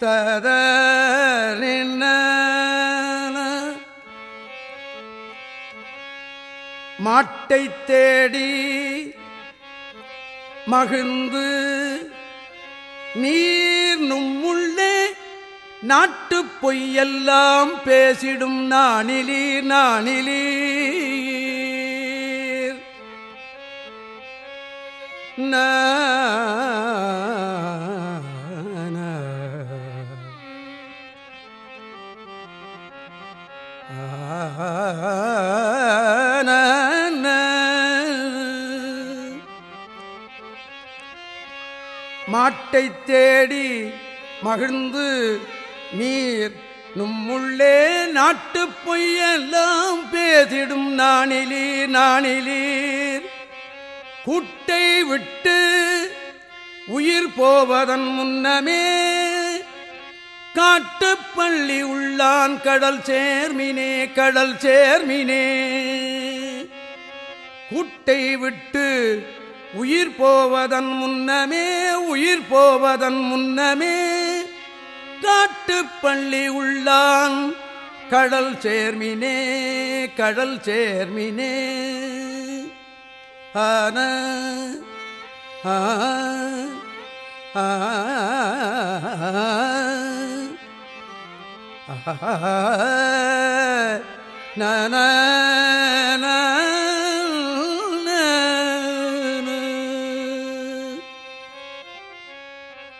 ததறின மாட்டை தேடி மகிழ்ந்து நீர் நும்முள்ளே நாட்டு பொய்யெல்லாம் பேசிடும் நானிலீர் நானிலீர் மாட்டை தேடி மகிழ்ந்து நீர் நும்முள்ளே நாட்டு பொய்யெல்லாம் பேசிடும் நானிலீர் நானிலீர் கூட்டை விட்டு உயிர் போவதன் முன்னமே காட்டுப்பள்ளி உள்ளான் கடல் சேர்மினே கடல் சேர்மினே கூட்டை விட்டு உயிர் போவதன் முன்னமே உயிர் போவதன் முன்னமே காட்டுப்பள்ளி உள்ளான் கடல் சேர்மினே கடல் சேர்மினே ஆன ஆ ஆ நன